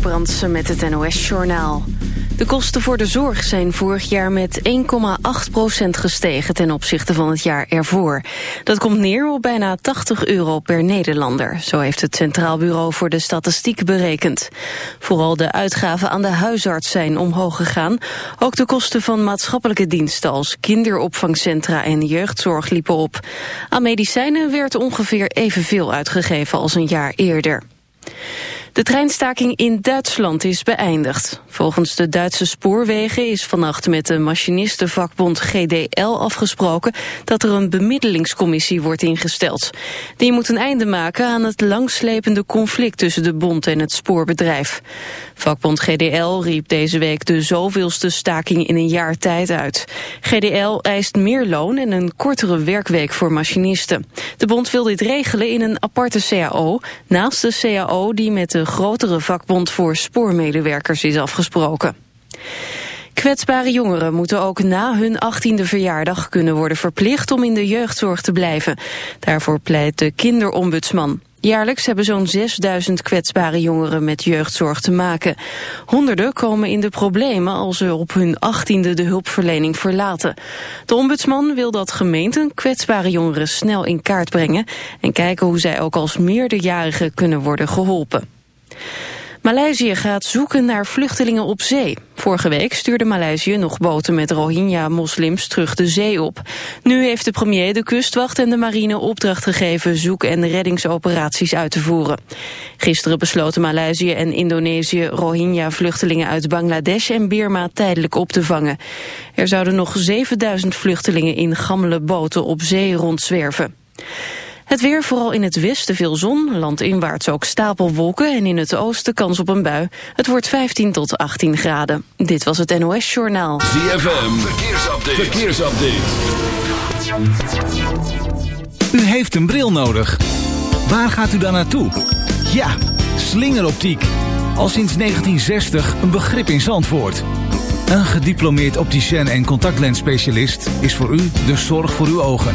Brandsen met het NOS-journaal. De kosten voor de zorg zijn vorig jaar met 1,8% gestegen ten opzichte van het jaar ervoor. Dat komt neer op bijna 80 euro per Nederlander. Zo heeft het Centraal Bureau voor de Statistiek berekend. Vooral de uitgaven aan de huisarts zijn omhoog gegaan. Ook de kosten van maatschappelijke diensten als kinderopvangcentra en jeugdzorg liepen op. Aan medicijnen werd ongeveer evenveel uitgegeven als een jaar eerder. De treinstaking in Duitsland is beëindigd. Volgens de Duitse spoorwegen is vannacht met de machinistenvakbond GDL afgesproken dat er een bemiddelingscommissie wordt ingesteld. Die moet een einde maken aan het langslepende conflict tussen de bond en het spoorbedrijf. Vakbond GDL riep deze week de zoveelste staking in een jaar tijd uit. GDL eist meer loon en een kortere werkweek voor machinisten. De bond wil dit regelen in een aparte CAO, naast de CAO die met de grotere vakbond voor spoormedewerkers is afgesproken. Kwetsbare jongeren moeten ook na hun 18e verjaardag kunnen worden verplicht om in de jeugdzorg te blijven. Daarvoor pleit de kinderombudsman. Jaarlijks hebben zo'n 6000 kwetsbare jongeren met jeugdzorg te maken. Honderden komen in de problemen als ze op hun 18e de hulpverlening verlaten. De ombudsman wil dat gemeenten kwetsbare jongeren snel in kaart brengen... en kijken hoe zij ook als meerderjarigen kunnen worden geholpen. Maleisië gaat zoeken naar vluchtelingen op zee. Vorige week stuurde Maleisië nog boten met Rohingya-moslims terug de zee op. Nu heeft de premier de kustwacht en de marine opdracht gegeven zoek- en reddingsoperaties uit te voeren. Gisteren besloten Maleisië en Indonesië Rohingya-vluchtelingen uit Bangladesh en Birma tijdelijk op te vangen. Er zouden nog 7000 vluchtelingen in gammele boten op zee rondzwerven. Het weer, vooral in het westen veel zon, landinwaarts ook stapelwolken en in het oosten kans op een bui. Het wordt 15 tot 18 graden. Dit was het NOS Journaal. ZFM, verkeersupdate. verkeersupdate. U heeft een bril nodig. Waar gaat u dan naartoe? Ja, slingeroptiek. Al sinds 1960 een begrip in Zandvoort. Een gediplomeerd opticien en contactlensspecialist is voor u de zorg voor uw ogen.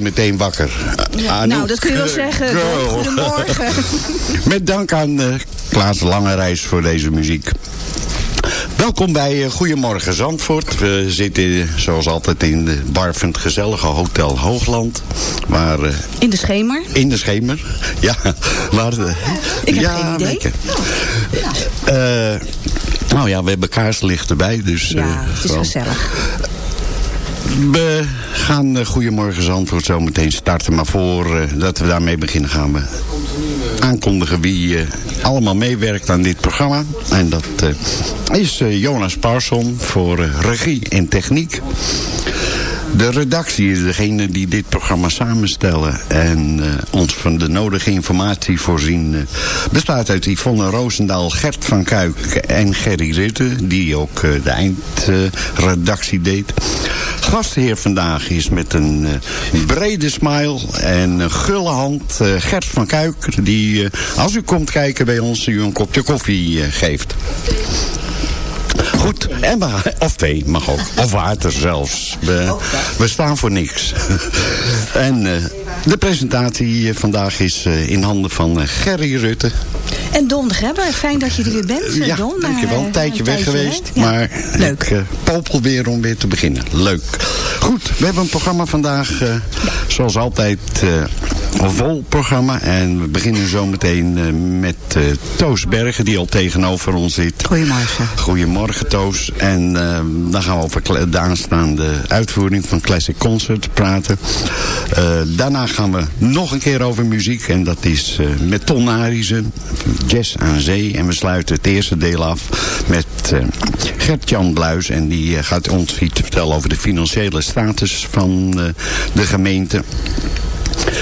Meteen wakker. Anouk, nou, dat kun je wel zeggen. girl. Goedemorgen. Met dank aan eh Klaas Langereis voor deze muziek. Welkom bij eh, Goedemorgen Zandvoort. We zitten zoals altijd in de barvend gezellige Hotel Hoogland. Waar, eh, In de schemer. in de schemer. Ja, waar... Ik heb ja, geen idee. lekker. Eh, nou ja, we hebben kaarslicht erbij, dus... Ja, het is gezellig. We gaan uh, Goedemorgen Zandvoort zo meteen starten. Maar voordat dat we daarmee beginnen gaan we aankondigen wie eh, allemaal meewerkt aan dit programma. En dat eh, is eh, Jonas Parson voor eh, regie en techniek. De redactie is degene die dit programma samenstellen en eh, ons van de nodige informatie voorzien. eh, bestaat uit Yvonne Roosendaal, Gert van Kuik en Gerry Rutte, die ook eh, de eindredactie deed. Gastheer vandaag is met een eh, brede smile en een gulle hand eh, Gert van Kuik, die eh, als u komt kijken bij ons u een kopje koffie geeft. Goed, en of thee mag ook. Of water zelfs. We, we staan voor niks. en de presentatie vandaag is eh, in handen van eh, Gerry Rutte. En Don de fijn dat je er weer bent. eh, ja, Don, dankjewel. Een tijdje weg geweest. Ja. Maar Leuk. ik popel weer om weer te beginnen. Leuk. Goed, we hebben een programma vandaag. zoals altijd een vol programma. En we beginnen zo meteen met Toos Bergen, die al tegenover ons zit. Goedemorgen. Goedemorgen Toos. En dan gaan we over de aanstaande uitvoering van Classic Concert praten. Eh, gaan we nog een keer over muziek. En dat is eh, met Ton Arissen, Jazz aan Zee. En we sluiten het eerste deel af met eh, Gert-Jan Bluis. En die eh, gaat ons iets vertellen over de financiële status van de gemeente.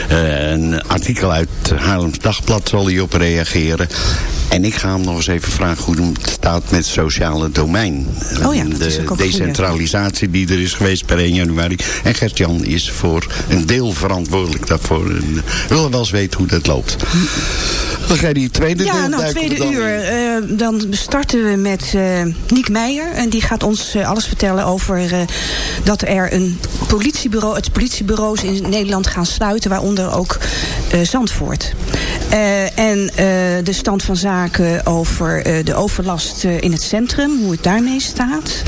Eh, een artikel uit Haarlems Dagblad zal hij op reageren. En ik ga hem nog eens even vragen hoe het staat met het sociale domein. Oh ja, dat de is ook decentralisatie die er is geweest per 1 januari. En Gert-Jan is voor een deel verantwoordelijk daarvoor. En we willen wel eens weten hoe dat loopt. Dan ga je die tweede Ja, deel nou, tweede dan uur. eh, dan starten we met eh Niek Meijer. En die gaat ons eh, alles vertellen over eh, dat er een politiebureau, het politiebureaus in Nederland gaan sluiten. Waaronder ook eh, Zandvoort. Eh, en eh, de stand van zaken over de overlast in het centrum. Hoe het daarmee staat.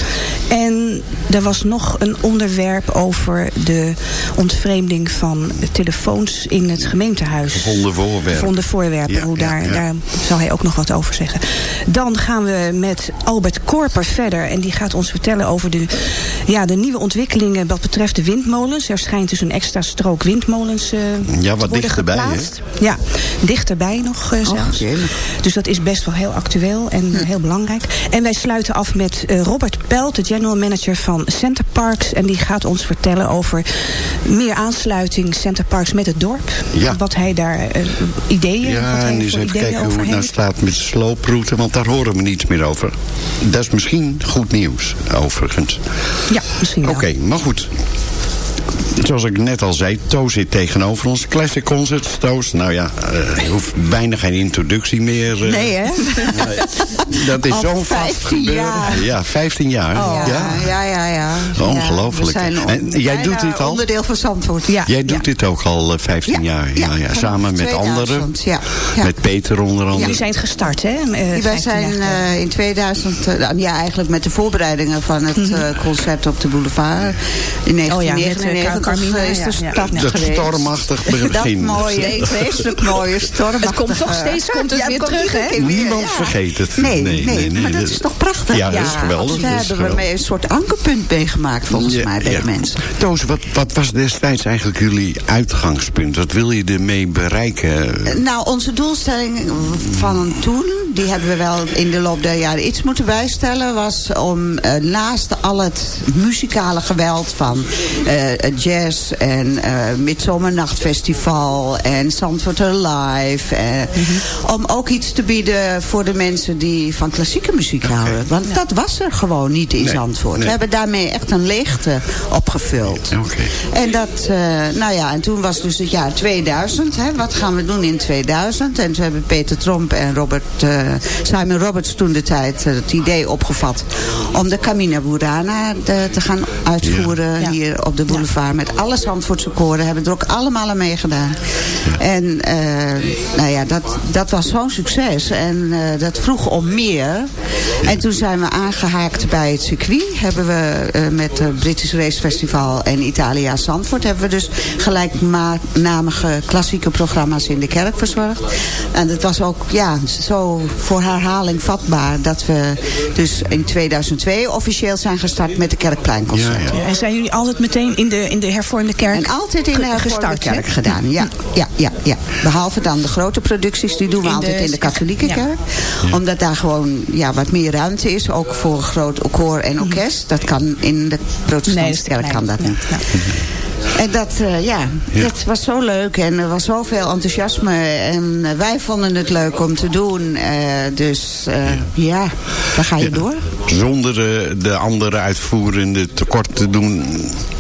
En er was nog een onderwerp over de ontvreemding van telefoons in het gemeentehuis. Gevonden voorwerpen. Voorwerpen. Ja, hoe ja, daar, ja. daar zal hij ook nog wat over zeggen. Dan gaan we met Albert Korper verder. En die gaat ons vertellen over de, ja, de nieuwe ontwikkelingen wat betreft de windmolens. Er schijnt dus een extra strook windmolens eh Ja, wat worden dichterbij, hè? Ja, dichterbij nog eh, zelfs. jemig. dus dat is best wel heel actueel en eh, heel belangrijk. En wij sluiten af met Robert Pelt, de general manager van Center Parks. En die gaat ons vertellen over meer aansluiting Center Parks met het dorp. Ja. Wat hij daar ideeën, wat Ja, hij en eens even kijken hoe het nou heeft. staat met de slooproute. Want daar horen we niets meer over. Dat is misschien goed nieuws, overigens. Ja, misschien wel. Oké, maar goed. Zoals ik net al zei, Toos zit tegenover ons. Classic Concerts, Toos. Nou ja, eh, je hoeft bijna geen introductie meer. eh, Nee, hè? nee. Dat is zo'n vast 15 gebeuren. jaar. Ja, 15 jaar. Ja, ja. ja, ja. ja. Ongelooflijk. Ja, we zijn on- En jij doet dit al? onderdeel van Zandvoort. Ja. Jij doet dit ook al eh, 15 Ja, jaar. Ja, ja, Samen met 2000, anderen. ja, ja. Met Peter onder andere. Jullie zijn het gestart, hè? eh, Wij 15 zijn eh, in 2000, eh, nou, ja eigenlijk met de voorbereidingen van het Mhm. eh, concert op de boulevard. In Oh ja, met, eh, 1999 Carmina, is ja, de ja. start Ja. Dat geweest. stormachtig begin. Dat mooie, vreselijk mooie stormachtige... Het komt toch steeds komt het Ja, weer terug, hè? Niemand ja. vergeet het. Nee, Nee, nee, nee, nee, maar dat is toch prachtig? Ja, dat is geweldig, Daar hebben we mee een soort ankerpunt meegemaakt, volgens Ja, mij, bij ja. de mensen. Toos, wat, wat was destijds eigenlijk jullie uitgangspunt? Wat wil je ermee bereiken? Nou, onze doelstelling van toen, die hebben we wel in de loop der jaren iets moeten bijstellen, was om eh, naast al het muzikale geweld van eh, jazz en eh Midzomernachtfestival en Zandvoort Alive, eh, om ook iets te bieden voor de mensen die van klassieke muziek houden. Want dat was er gewoon niet in Nee, Zandvoort. nee. We hebben daarmee echt een leegte opgevuld. En dat, nou ja, en toen was dus het jaar 2000. Hè, wat gaan we doen in 2000? En toen hebben Peter Tromp en Robert Simon Roberts toen de tijd eh, het idee opgevat... om de Camina Burana de- te gaan uitvoeren Ja. hier op de boulevard. Met alle Zandvoortse koren hebben er ook allemaal aan meegedaan. En eh, nou ja, dat, dat was zo'n succes. En eh, dat vroeg om meer. En toen zijn we aangehaakt bij het circuit. Hebben we eh, met het British Race Festival en Italia Zandvoort... hebben we dus gelijknamige klassieke programma's in de kerk verzorgd. En het was ook ja, zo voor herhaling vatbaar... dat we dus in 2002 officieel zijn gestart met de Kerkpleinconcert. Ja, ja. En zijn jullie altijd meteen in de, in de hervormde kerk En altijd in de hervormde gestart, kerk gedaan. Ja, ja, ja, ja. Behalve dan de grote producties, die doen we In de- altijd in de katholieke ja. kerk. Omdat daar gewoon ja, wat meer ruimte is. Ook voor groot koor en orkest. Dat kan in de protestantse kerk kan dat Ja, niet. En dat, eh, ja, Ja. dat was zo leuk. En er was zoveel enthousiasme. En eh, wij vonden het leuk om te doen. Eh, dus ja, dan ga je door. Zonder eh, de andere uitvoerende tekort te doen...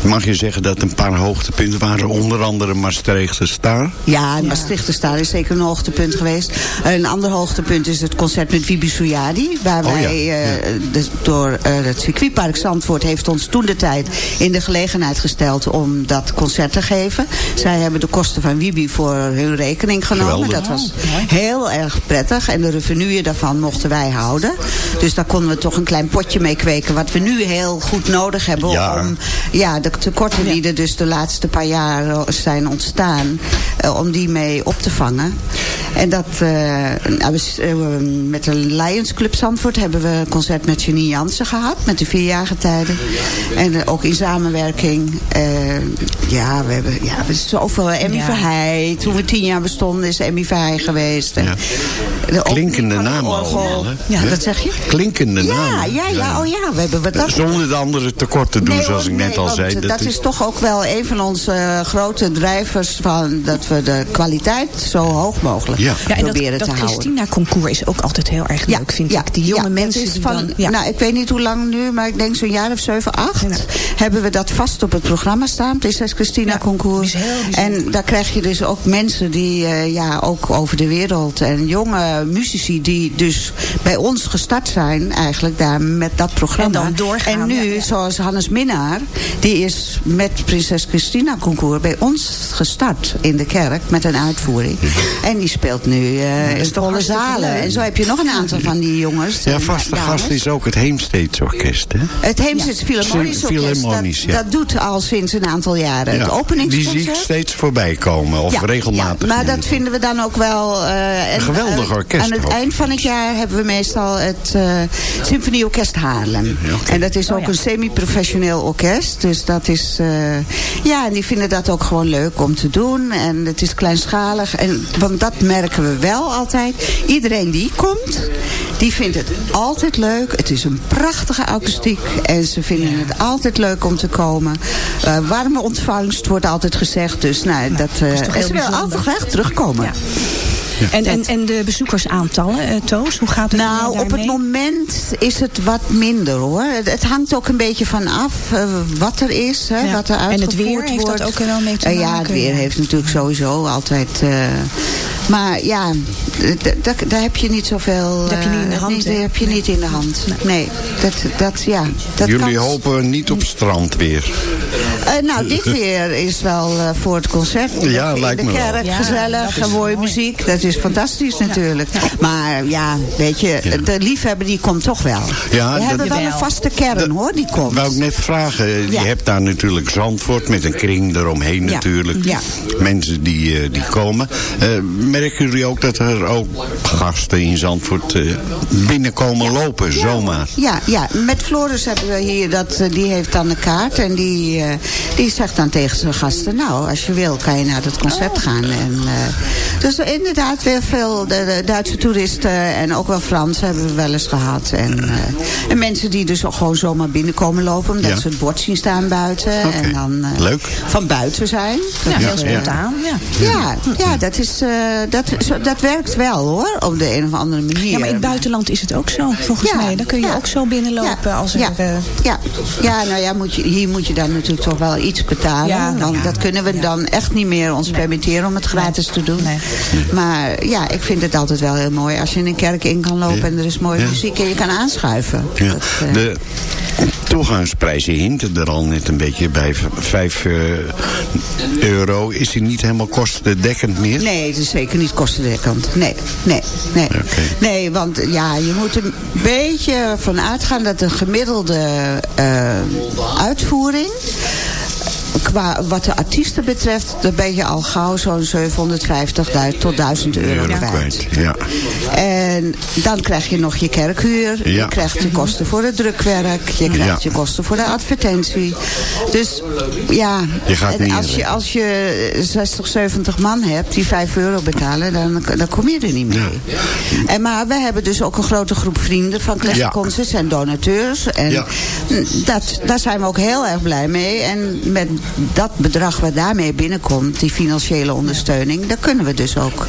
mag je zeggen dat een paar hoogtepunten waren. Onder andere Maastrichtse Star. Ja, en Maastricht Star is zeker een hoogtepunt geweest. Een ander hoogtepunt is het concert met Wibi Souyadi. Waar Oh ja, eh, door eh, het circuitpark Zandvoort heeft ons toen de tijd in de gelegenheid gesteld om dat concert te geven. Zij hebben de kosten van Wibi voor hun rekening genomen. Geweldig. Dat was heel erg prettig. En de revenue daarvan mochten wij houden. Dus daar konden we toch een klein potje mee kweken. Wat we nu heel goed nodig hebben Ja. om ja, de tekorten die er dus de laatste paar jaar zijn ontstaan, eh, om die mee op te vangen. En dat, eh, nou, eh, met de Lions Club Zandvoort hebben we een concert met Janine Jansen gehad, met de vierjarige tijden. En ook in samenwerking, ja, we hebben, ja, we zoveel, Emmy Ja. Verheij, toen we tien jaar bestonden is Emmy Verheij geweest. Ja. Klinkende namen allemaal, hè? Ja, dat zeg je? Klinkende Ja, namen. ja, ja, oh ja, we hebben wat dat Zonder de andere tekort te doen, Nee, zoals ik net al zei. Dat, is toch ook wel een van onze eh, grote drijvers van dat we de kwaliteit zo hoog mogelijk Ja. Ja, en proberen dat, dat te houden. Christina-concours is ook altijd heel erg leuk, vind ik. Die jonge ja, mensen dat die van, dan... Ja. Nou, ik weet niet hoe lang nu, maar ik denk zo'n jaar of 7, 8... Ja. hebben we dat vast op het programma staan. Die is heel bijzonder. En daar krijg je dus ook mensen die eh, ja, ook over de wereld... en jonge muzici die dus bij ons gestart zijn... eigenlijk daar met dat programma. En dan doorgaan, En nu, ja, ja. zoals Hannes Minnaar... die is met Prinses Christina Concours bij ons gestart in de kerk... met een uitvoering. En die speelt nu eh in volle zalen. En zo heb je nog een aantal van die jongens. Ja, en vaste gast is ook het Heemsteeds Orkest, hè? Het Heemsteds Philharmonisch Phil- Orkest, Philharmonisch, dat, ja. dat doet al sinds een aantal jaren het Ja, openingsconcert. Die zie ik steeds voorbij komen, of Ja, regelmatig. ja, maar dat vinden we dan ook wel... eh, en, geweldig eh, orkest Aan het ook. eind van het jaar hebben we meestal het eh Symfonieorkest Haarlem. En dat is ook Oh, ja. een semi-professioneel orkest. Dus dat is... eh, ja, en die vinden dat ook gewoon leuk om te doen. En het is kleinschalig. En, want dat merken we wel altijd. Iedereen die komt, die vindt het altijd leuk. Het is een prachtige akoestiek. En ze vinden het altijd leuk om te komen. Eh, warme ontvangst wordt altijd gezegd. Dus nou, dat, eh, is toch en heel ze willen altijd graag terugkomen. Ja. En, en, en de bezoekersaantallen, eh, Toos, hoe gaat het Nou, op het moment is het wat minder hoor. Het, het hangt ook een beetje van af eh, wat er is, hè, Ja. wat er En uitgevoerd het weer heeft dat wordt. ook er wel mee te Eh, ja, maken, het weer ja. heeft natuurlijk sowieso altijd... eh, maar ja, daar heb je niet zoveel... Dat heb je niet in de eh, hand? Dat heb je niet in de hand. Nee, dat, dat, ja, dat Jullie kan- hopen niet op strand weer. Eh, nou, dit weer is wel eh, voor het concert. Ja, in lijkt de me kerk, Ja, gezellig, dat is mooie mooi. muziek. Dat is fantastisch natuurlijk. Maar ja, weet je, de liefhebber die komt toch wel. Ja, We dat- hebben wel een vaste kern hoor, die komt. Wou ik net vragen, je Ja. hebt daar natuurlijk Zandvoort met een kring eromheen Ja. natuurlijk. Ja. Mensen die, eh, die komen. Eh, merken jullie ook dat er ook gasten in Zandvoort eh, binnenkomen lopen, zomaar? Ja, ja, met Floris hebben we hier, dat, eh, die heeft dan een kaart. En die, eh, die zegt dan tegen zijn gasten, nou, als je wil kan je naar dat concert Oh. gaan. En, eh, dus inderdaad weer veel de, de Duitse toeristen en ook wel Frans hebben we wel eens gehad. En, eh, en mensen die dus ook gewoon zomaar binnenkomen lopen, omdat Ja. ze het bord zien staan buiten. En dan eh, leuk. van buiten zijn. Dat Ja, heel spontaan. Ja. ja, ja, dat is, eh, dat, zo- dat werkt wel hoor, op de een of andere manier. Ja, maar in het buitenland is het ook zo, volgens Ja, mij. Dan kun je ja. ook zo binnenlopen Ja, als er... ja, eh, ja, ja, nou ja, moet je, hier moet je dan natuurlijk toch wel iets betalen. Ja, dan, ja. dat kunnen we dan echt niet meer ons permitteren om het gratis te doen. Nee. Maar ja, ik vind het altijd wel heel mooi als je in een kerk in kan lopen en er is mooie Ja. muziek en je kan aanschuiven. Ja. Dat, eh, De toegangsprijzen hinten er al net een beetje bij. V- Vijf eh, euro. Is die niet helemaal kostendekkend meer? Nee, het is zeker niet kostendekkend. Nee, nee, nee. Nee, want ja, je moet er een beetje van uitgaan dat de gemiddelde eh, uitvoering... Qua wat de artiesten betreft, dan ben je al gauw zo'n 750 tot 1000 euro kwijt. Ja. En dan krijg je nog je kerkhuur. Ja. Je krijgt je kosten voor het drukwerk. Je krijgt je kosten voor de advertentie. Dus ja, Je gaat en niet als, je, als je 60, 70 man hebt die 5 euro betalen, dan, dan kom je er niet mee. En, maar we hebben dus ook een grote groep vrienden van Classic. Concerts en donateurs. En dat, daar zijn we ook heel erg blij mee. En met dat bedrag wat daarmee binnenkomt, die financiële ondersteuning, daar kunnen we dus ook,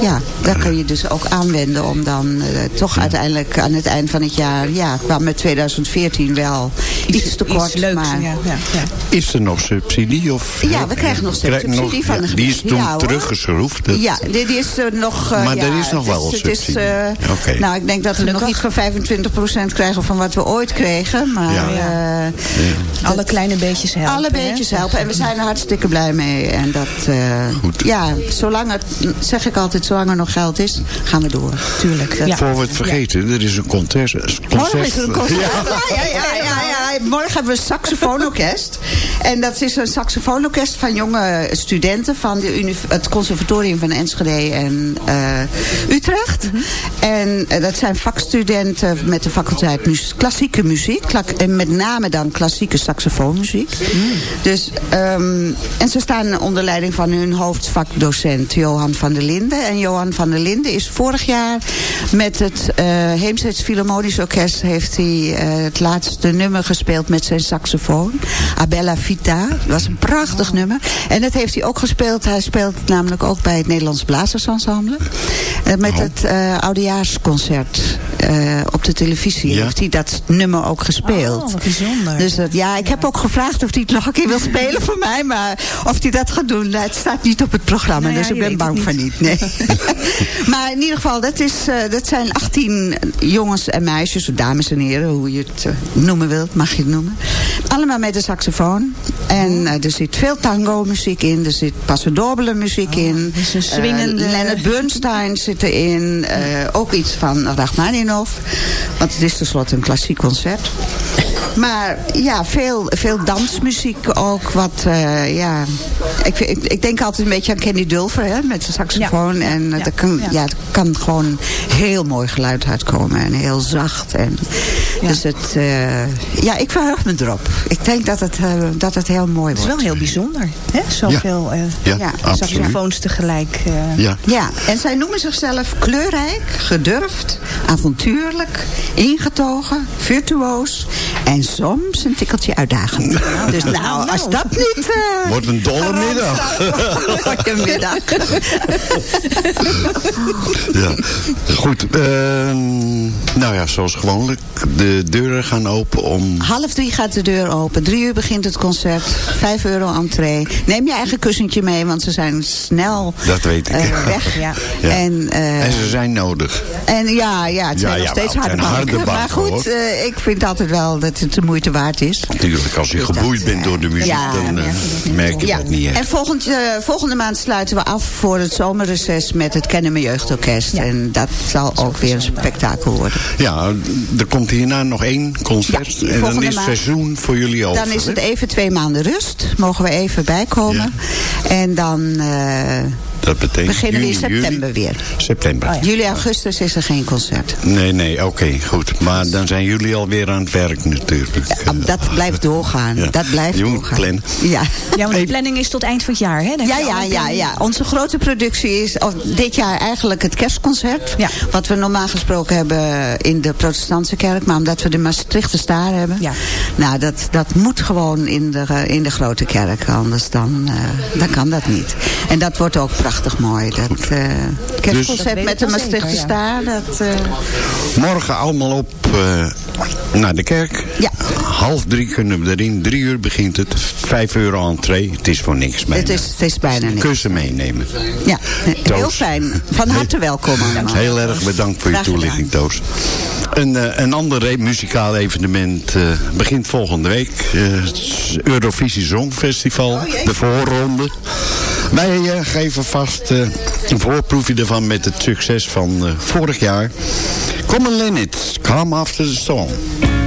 ja, daar kun je dus ook aanwenden om dan eh, toch uiteindelijk aan het eind van het jaar, ja, kwam met 2014 wel iets, tekort. iets leuks, maar, ja, ja, ja. Is er nog subsidie? Of, Ja, we krijgen nog Krijg- subsidie van de Die is toen teruggeschroefd. Dat- Ja, dit is er nog... eh, Maar ja, er is nog wel het is, subsidie. eh, Oké. Nou, ik denk dat we nog iets van 25% krijgen van wat we ooit kregen. Maar Ja. eh, Alle kleine beetjes helpen. alle beetjes helpen. En we zijn er hartstikke blij mee. En dat, eh, Goed. ja, zolang het, zeg ik altijd, zolang er nog geld is, gaan we door. Tuurlijk. Dat- Ja. Voor we het vergeten, er is een concert. concert Morgen is er een concert. Ja, ja, ja, ja, ja. Morgen hebben we een saxofoonorkest. En dat is een saxofoonorkest van jonge studenten... van de het conservatorium van Enschede en eh, Utrecht. En eh, dat zijn vakstudenten met de faculteit mu- klassieke muziek. Kla- en met name dan klassieke saxofoonmuziek. Dus, ehm, en ze staan onder leiding van hun hoofdvakdocent Johan van der Linden. En Johan van der Linden is vorig jaar met het eh Heemsteeds Philharmonisch Orkest... heeft hij eh, het laatste nummer gespeeld met zijn saxofoon. Abella Vita. Dat was een prachtig nummer. En dat heeft hij ook gespeeld. Hij speelt namelijk ook bij het Nederlands Blazersensemble. Eh, met Oh. het eh oudejaarsconcert eh, op de televisie Ja. heeft hij dat nummer ook gespeeld. Oh, wat bijzonder. Dus dat, ja, ik heb ook gevraagd of hij het nog een keer wil spelen voor mij. Maar of hij dat gaat doen, het staat niet op het programma. Nou ja, dus ik ben bang van niet. Nee. maar in ieder geval, dat, is, eh, dat zijn 18 jongens en meisjes, of dames en heren, hoe je het eh, noemen wilt, mag je het noemen. Allemaal met de saxofoon. En eh, er zit veel tango muziek in, er zit passadobele muziek in. dus een swingende- Leonard Bernstein zit erin. ook iets van Rachmaninoff. Want het is tenslotte een klassiek concert. Maar ja, veel, veel dansmuziek ook. Wat, eh, ja... Ik, ik, ik denk altijd een beetje aan Kenny Dulfer, hè, met zijn saxofoon. Ja. En eh, Ja. er kan, Ja. ja. er kan gewoon heel mooi geluid uitkomen. En heel zacht. En, Dus het... eh, ja, ik verheug me erop. Ik denk dat het, dat het heel mooi Het is wordt. wel heel bijzonder. Hè? Zoveel eh Ja, Ja, absoluut. saxofoons tegelijk. eh. Ja. Ja, en zij noemen zichzelf kleurrijk, gedurfd, avontuurlijk, ingetogen, virtuoos en soms een tikkeltje uitdagend. Dus nou, als dat niet... eh, Wordt een dolle middag. Wordt een middag. Ja. Goed. ehm, nou ja, zoals gewoonlijk. De deuren gaan open om... Half drie gaat de deur open. Drie uur begint het concert. Vijf euro entree. Neem je eigen kussentje mee, want ze zijn snel Dat weet ik. eh, weg. Ja. Ja. En, eh, En ze zijn nodig. En ja, ja het zijn ja, nog steeds harde banken. Maar goed, eh, ik vind altijd wel dat het de moeite waard is. Natuurlijk, als je Dus dat, geboeid bent door de muziek, ja, dan eh, merk je dat niet. merk je Ja, dat niet en volgend, eh, volgende maand sluiten we af voor het zomerreces met het Kennen Jeugdorkest. Ja. En dat zal ook weer een spektakel worden. Ja, er komt hierna nog één concert. Ja, en dan is het seizoen voor jullie over. Dan is het even twee maanden rust. Mogen we even bijkomen. En dan eh, Dat betekent beginnen we in september juli. weer. September. Oh ja. Juli, augustus is er geen concert. Nee, nee, oké, goed. Maar dan zijn jullie alweer aan het werk natuurlijk. Ja, dat blijft doorgaan. Ja. Dat blijft moet doorgaan. plannen. Ja. Ja, want de planning is tot eind van het jaar, hè? Dan Ja, ja, ja, ja. Onze grote productie is of, dit jaar eigenlijk het kerstconcert. Ja. Wat we normaal gesproken hebben in de protestantse kerk. Maar omdat we de Maastrichter Staar hebben. Ja. Nou, dat, dat moet gewoon in de, in de grote kerk. Anders dan, eh, dan kan dat niet. En dat wordt ook prachtig prachtig mooi. Dat eh kerstconcert Dus- met de zeker, Staar. Dat, eh, Morgen allemaal op eh, naar de kerk. Ja. Half drie kunnen we erin. Drie uur begint het. Vijf euro entree. Het is voor niks bijna. het, is, het is bijna niks. Kussen meenemen. Ja, heel fijn. Van harte welkom allemaal. Heel erg bedankt voor je gedaan. toelichting, Toos. Een, eh, een ander e- muzikaal evenement eh, begint volgende week. Eh, het is Eurovisie Songfestival. de voorronde. Wij eh, geven vast eh, een voorproefje ervan met het succes van eh, vorig jaar. Common Linnets, Calm After the Storm.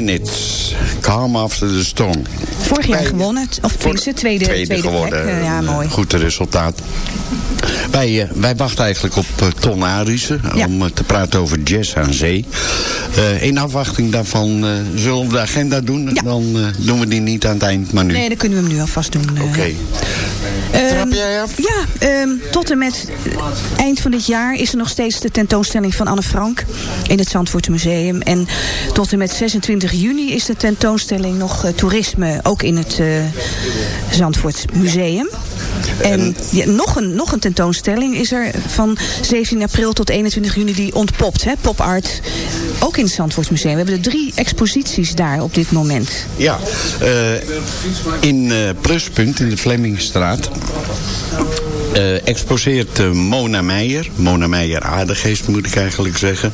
Linnets, Calm After the Storm. Vorig jaar gewonnen, of tenminste tweede, tweede, geworden. plek. Eh, ja, mooi. Goed resultaat. Wij, eh, wij wachten eigenlijk op eh, Ton Arissen Ja. om eh, te praten over jazz aan zee. Eh, in afwachting daarvan eh, zullen we de agenda doen. Ja. Dan eh, doen we die niet aan het eind, maar nu. Nee, dan kunnen we hem nu alvast doen. eh. Oké. Trap jij af? Ja, ehm, tot en met eh, eind van dit jaar is er nog steeds de tentoonstelling van Anne Frank in het Zandvoort Museum. En tot en met 26 juni is de tentoonstelling nog eh, toerisme, ook in het eh Zandvoort Museum. En ja, nog, een, nog een tentoonstelling is er van 17 april tot 21 juni die ontpopt, hè, pop art, ook in het Zandvoort Museum. We hebben er drie exposities daar op dit moment. Ja, eh, in eh, Pluspunt in de Flemmingstraat eh, exposeert eh, Mona Meijer. Mona Meijer Aardegeest moet ik eigenlijk zeggen.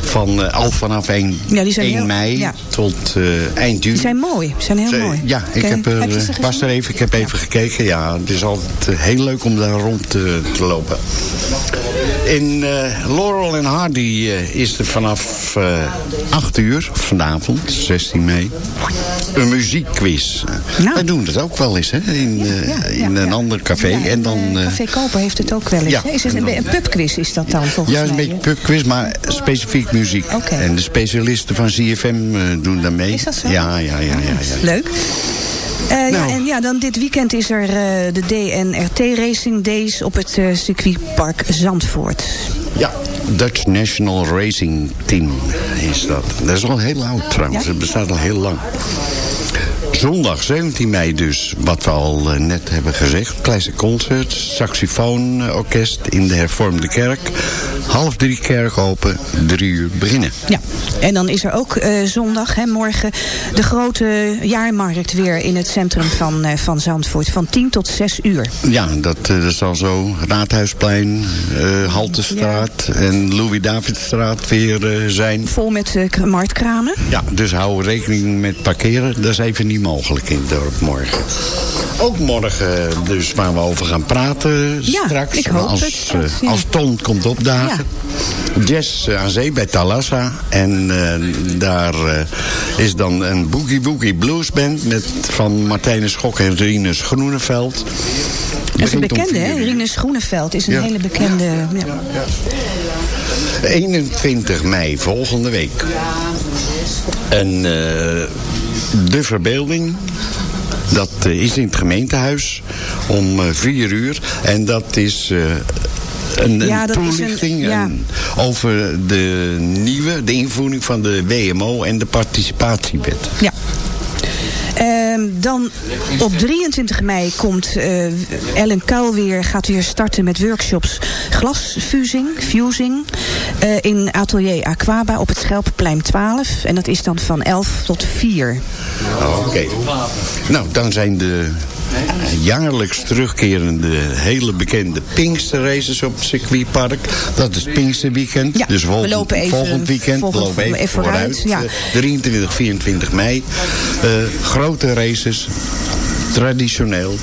Van, eh, al vanaf 1, Ja, die zijn 1 heel- mei ja. tot eind juni. Die zijn mooi. Die zijn heel mooi. Ja, ik heb, er, heb was er even, ik heb even gekeken. Ja, het is altijd heel leuk om daar rond te, te lopen. In Laurel en Hardy is er vanaf eh 8 uur vanavond, 16 mei, een muziekquiz. Nou. Wij doen dat ook wel eens hè, in, in een ander café. En dan, eh, Café Koper heeft het ook wel eens. ja? Is een, een pubquiz is dat dan volgens ja, mij? een beetje pubquiz, maar specifiek muziek. En de specialisten van ZFM eh, doen daar mee. Is dat zo? Ja, ja, ja. ja, ja. Leuk. Eh, Nou. ja, en ja, dan dit weekend is er eh, de DNRT Racing Days op het circuitpark Zandvoort. Ja, Dutch National Racing Team is dat. Dat is al heel oud trouwens. Ja? Het bestaat al heel lang. Zondag 17 mei dus, wat we al eh, net hebben gezegd. Classic Concert, saxofoonorkest in de hervormde kerk. Half drie kerk open, drie uur beginnen. Ja, en dan is er ook eh, zondag, hè, morgen, de grote jaarmarkt weer in het centrum van, eh, van Zandvoort. Van 10 tot 6 uur. Ja, dat, eh, dat zal zo Raadhuisplein, Haltestraat en Louis-Davidstraat weer zijn. Vol met marktkramen. Ja, dus hou rekening met parkeren. Dat is even niet mogelijk in het dorp morgen. Ook morgen dus waar we over gaan praten Ja, straks. ik hoop als, het, eh, ja. als Ton komt opdagen. Jazz eh, aan zee bij Talassa. En eh, daar eh, is dan een Boogie Woogie Blues Band... Met, van Martijn Schok en Rinus Groeneveld. Dat is een bekende, hè? Rinus Groeneveld is een Ja. hele bekende... Ja. 21 mei, volgende week. En eh, de verbeelding, dat eh, is in het gemeentehuis om eh, vier uur. En dat is... eh, een, een Ja, toelichting ja. een- over de nieuwe, de invoering van de WMO en de participatiewet. Ja. Ehm, dan op 23 mei komt eh, Ellen Kuil weer, gaat weer starten met workshops glasfusing, fusing, eh, in atelier Aquaba op het Schelpenplein 12. En dat is dan van 11 tot 4. Oh, Oké. Nou, dan zijn de jaarlijks terugkerende hele bekende Pinksterraces op het circuitpark. Dat is Pinksterweekend. Ja, dus we volgend, lopen even- volgend weekend. volgend- we lopen even, even vooruit, vooruit. ja. Eh, 23, 24 mei. Eh, grote races. Traditioneel.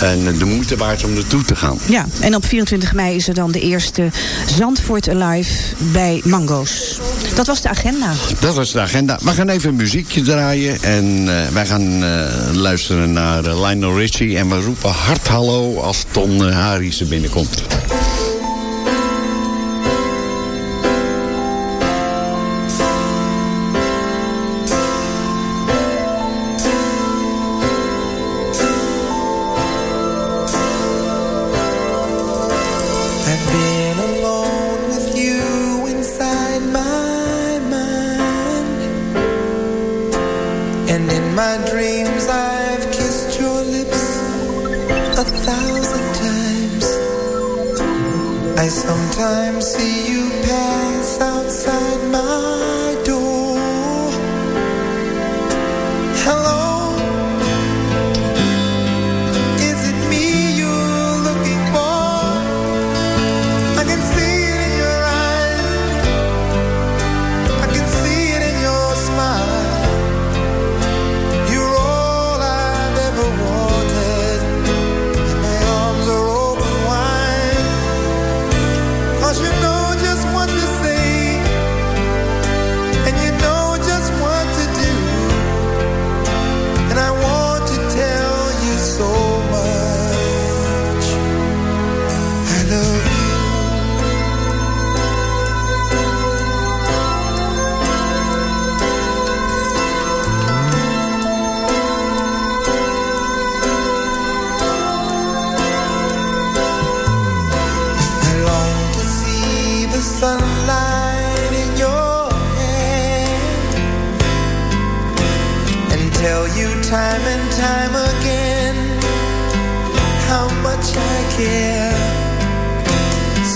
En de moeite waard om naartoe te gaan. Ja, en op 24 mei is er dan de eerste Zandvoort Alive bij Mango's. Dat was de agenda. Dat was de agenda. We gaan even een muziekje draaien. En eh, wij gaan eh, luisteren naar eh, Lionel Richie. En we roepen hard hallo als Ton uh, Harrison binnenkomt. My dreams, I've kissed your lips a thousand times. I sometimes see you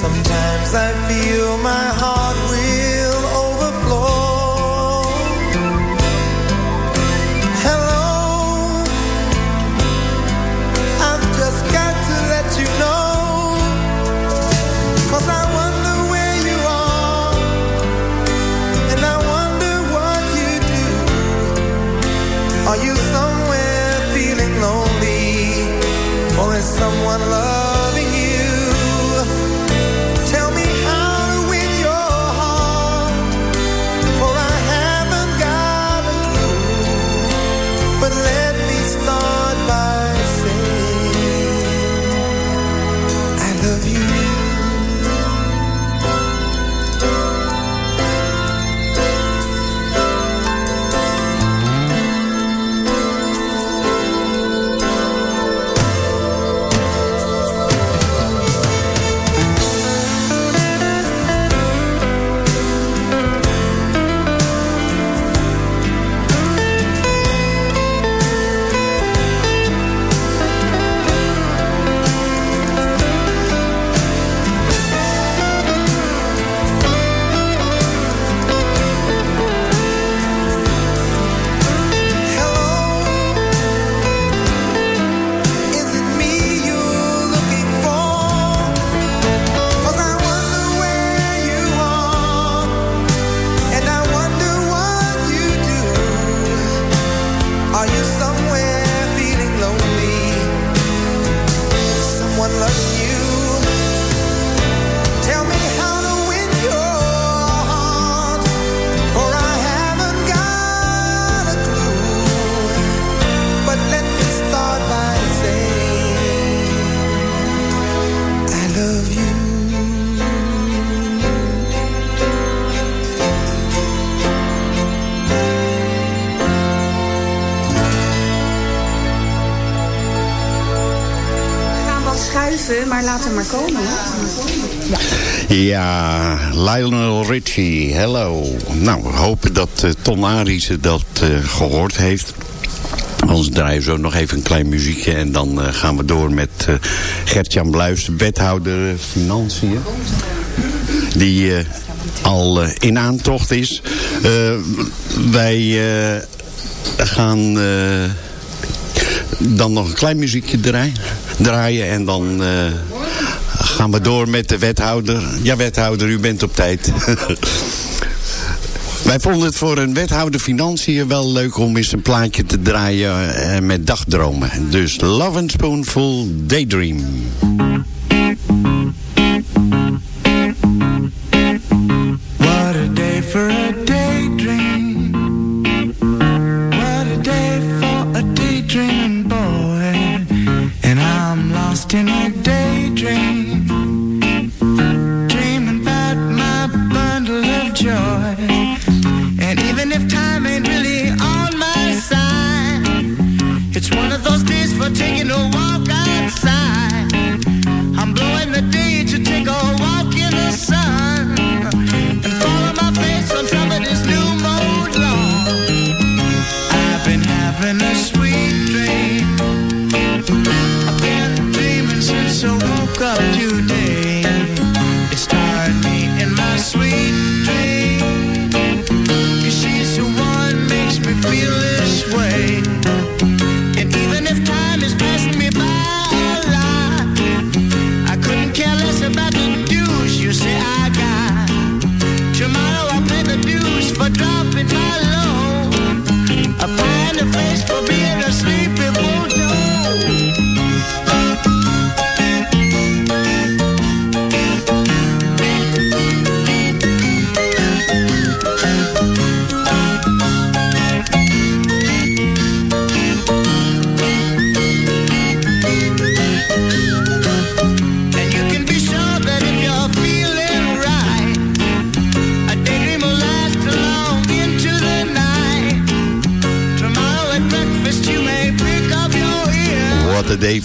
Sometimes I feel my heart will overflow. Hello, I've just got to let you I wonder where you are, and I wonder what you do. Are you somewhere feeling lonely, or is someone? Lionel Richie, hello. Nou, we hopen dat eh, Ton dat eh, gehoord heeft. Anders draaien we zo nog even een klein muziekje en dan eh, gaan we door met eh, Gert-Jan Bluis, wethouder Financiën. Die al in aantocht is. Wij gaan dan nog een klein muziekje draaien, draaien en dan... gaan we door met de wethouder. Ja, wethouder, u bent op tijd. Wij vonden het voor een wethouder financiën wel leuk om eens een plaatje te draaien eh, met dagdromen. Dus Love and Spoonful Daydream.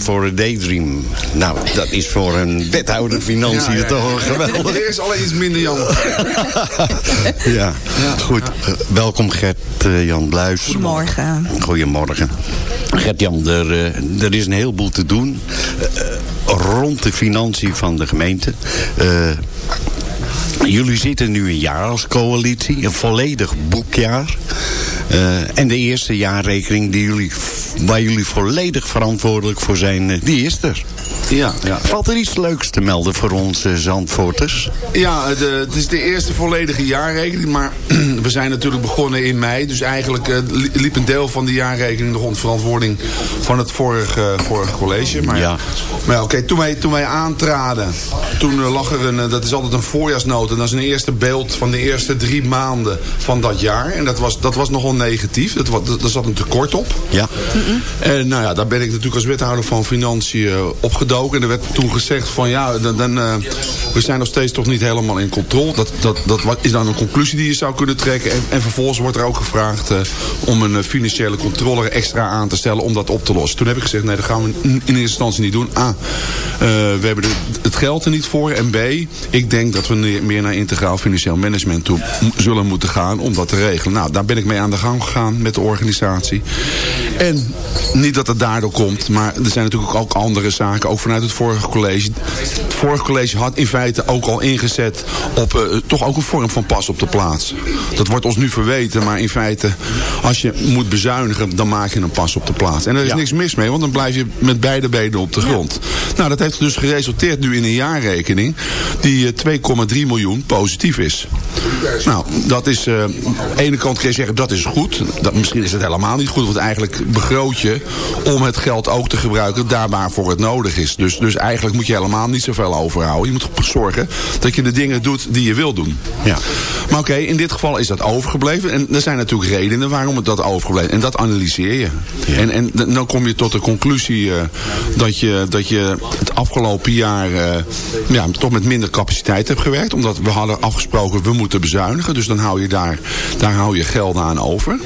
For a daydream. Nou, dat is voor een wethouder financiën toch geweldig. Er is alleen iets minder jammer. Ja, goed. Eh, welkom Gert-Jan Bluis. Goedemorgen. Goedemorgen. Gert-Jan, er, eh, er is een heleboel te doen eh, eh, rond de financiën van de gemeente. Eh, jullie zitten nu een jaar als coalitie, een volledig boekjaar. Eh, en de eerste jaarrekening die jullie, waar jullie volledig verantwoordelijk voor zijn, eh, die is er. Ja, ja. Valt er iets leuks te melden voor onze Zandvoorters? Ja, de, het is de eerste volledige jaarrekening. Maar we zijn natuurlijk begonnen in mei. Dus eigenlijk eh, li- liep een deel van de jaarrekening nog onder verantwoording van het vorige, vorige college. Maar, Ja. maar oké, toen, wij, toen wij aantraden, toen eh, lag er een, eh, dat is altijd een voorjaarsnota. Dat is een eerste beeld van de eerste drie maanden van dat jaar. En dat was, dat was nogal negatief. Dat, dat, daar zat een tekort op. Ja. En nou ja, daar ben ik natuurlijk als wethouder van Financiën opgedoken. En er werd toen gezegd van ja, dan, dan, eh, we zijn nog steeds toch niet helemaal in controle. Dat, dat, dat is dan een conclusie die je zou kunnen trekken. En, en vervolgens wordt er ook gevraagd eh, om een eh, financiële controle extra aan te stellen om dat op te lossen. Toen heb ik gezegd nee, dat gaan we in eerste instantie niet doen. A, we hebben het geld er niet voor. En B, ik denk dat we meer naar integraal financieel management toe zullen moeten gaan om dat te regelen. Nou, daar ben ik mee aan de gang gegaan met de organisatie. En niet dat het daardoor komt, maar er zijn natuurlijk ook andere zaken, ook vanuit het vorige college. Het vorige college had in feite ook al ingezet op eh, toch ook een vorm van pas op de plaats. Dat wordt ons nu verweten, maar in feite, als je moet bezuinigen, dan maak je een pas op de plaats. En er is Ja. niks mis mee, want dan blijf je met beide benen op de grond. Nou, dat heeft dus geresulteerd nu in een jaarrekening die eh, 2,3 miljoen positief is. Nou, dat is, eh, aan de ene kant kun je zeggen dat is goed. Dat, misschien is het helemaal niet goed, want eigenlijk begroot je om het geld ook te gebruiken daar waarvoor het nodig is. Dus, dus eigenlijk moet je helemaal niet zoveel overhouden. Je moet zorgen dat je de dingen doet die je wil doen. Ja. Maar oké, in dit geval is dat overgebleven. En er zijn natuurlijk redenen waarom het dat overgebleven En dat analyseer je. En, en dan kom je tot de conclusie eh, dat, je, dat je het afgelopen jaar eh, ja, toch met minder capaciteit hebt gewerkt. Omdat we hadden afgesproken, we moeten bezuinigen. Dus dan hou je daar, daar hou je geld aan over.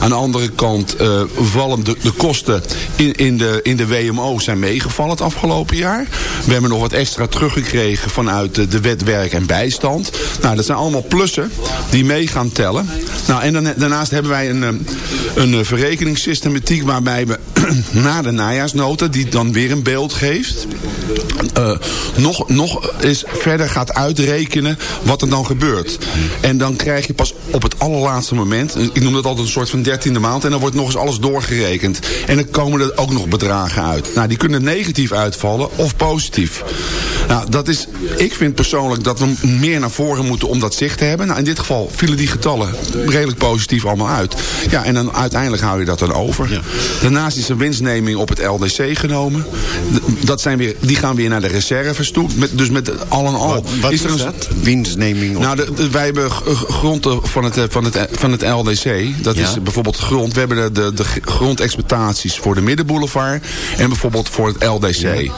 Aan de andere kant eh, vallen de, de kosten in, in, de, in de WMO zijn meegevallen het afgelopen jaar. We hebben nog wat extra teruggekregen vanuit de, de wet werk en bijstand. Nou, dat zijn allemaal plussen die mee gaan tellen. Nou, en daarnaast hebben wij een, eh, een eh, verrekeningssystematiek waarbij we na de najaarsnota, die dan weer een beeld geeft, eh, nog, nog eens verder gaat uitrekenen wat er dan gebeurt. En dan krijg je pas op het allerlaatste moment, ik noem dat altijd een soort van dertiende maand, en dan wordt nog eens alles doorgerekend. En dan komen er ook nog bedragen uit. Nou, die kunnen negatief uitvallen of positief. Nou, dat is, ik vind persoonlijk dat we meer naar voren moeten om dat zicht te hebben. Nou, in dit geval vielen die getallen redelijk positief allemaal uit. Ja, en dan uiteindelijk hou je dat dan over. Daarnaast is er winstneming op het LDC genomen. Dat zijn weer, die gaan weer naar de reserves toe. Met, dus met al en al. Wat, wat is, er een, dat? Winstneming? Op... nou, de, de- wij hebben grond eh, van het, eh, van het, eh, van het LDC. Dat Ja. is bijvoorbeeld grond. We hebben de, de, de grondexploitaties voor de Middenboulevard. En bijvoorbeeld voor het LDC.